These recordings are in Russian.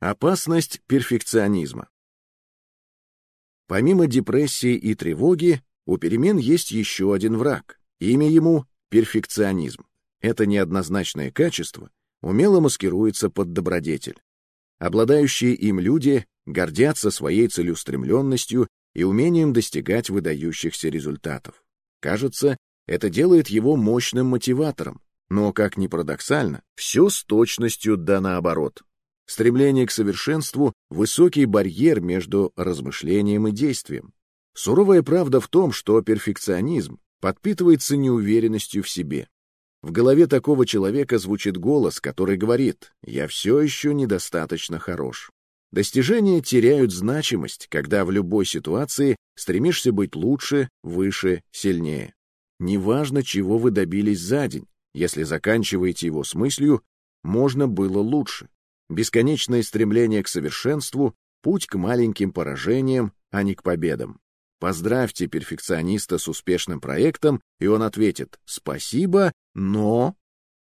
Опасность перфекционизма. Помимо депрессии и тревоги, у перемен есть еще один враг. Имя ему — перфекционизм. Это неоднозначное качество умело маскируется под добродетель. Обладающие им люди гордятся своей целеустремленностью и умением достигать выдающихся результатов. Кажется, это делает его мощным мотиватором, но, как ни парадоксально, все с точностью да наоборот. Стремление к совершенству — высокий барьер между размышлением и действием. Суровая правда в том, что перфекционизм подпитывается неуверенностью в себе. В голове такого человека звучит голос, который говорит «я все еще недостаточно хорош». Достижения теряют значимость, когда в любой ситуации стремишься быть лучше, выше, сильнее. Неважно, чего вы добились за день, если заканчиваете его с мыслью «можно было лучше». Бесконечное стремление к совершенству — путь к маленьким поражениям, а не к победам. Поздравьте перфекциониста с успешным проектом, и он ответит «Спасибо, но...»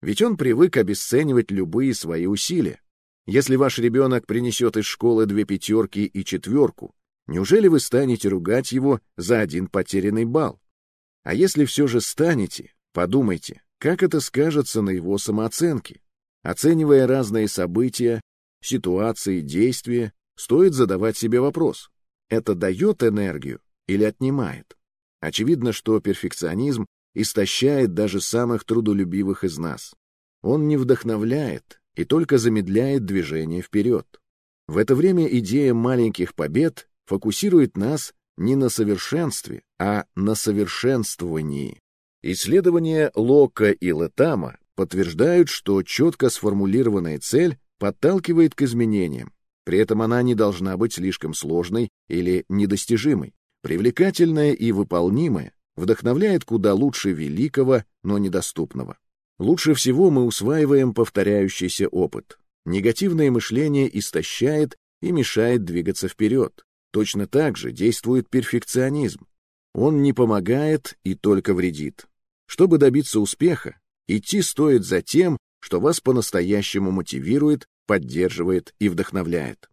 Ведь он привык обесценивать любые свои усилия. Если ваш ребенок принесет из школы две пятерки и четверку, неужели вы станете ругать его за один потерянный балл? А если все же станете, подумайте, как это скажется на его самооценке? Оценивая разные события, ситуации, действия, стоит задавать себе вопрос, это дает энергию или отнимает? Очевидно, что перфекционизм истощает даже самых трудолюбивых из нас. Он не вдохновляет и только замедляет движение вперед. В это время идея маленьких побед фокусирует нас не на совершенстве, а на совершенствовании. Исследования Лока и Летама подтверждают, что четко сформулированная цель подталкивает к изменениям. При этом она не должна быть слишком сложной или недостижимой. Привлекательная и выполнимая вдохновляет куда лучше великого, но недоступного. Лучше всего мы усваиваем повторяющийся опыт. Негативное мышление истощает и мешает двигаться вперед. Точно так же действует перфекционизм. Он не помогает и только вредит. Чтобы добиться успеха, Идти стоит за тем, что вас по-настоящему мотивирует, поддерживает и вдохновляет.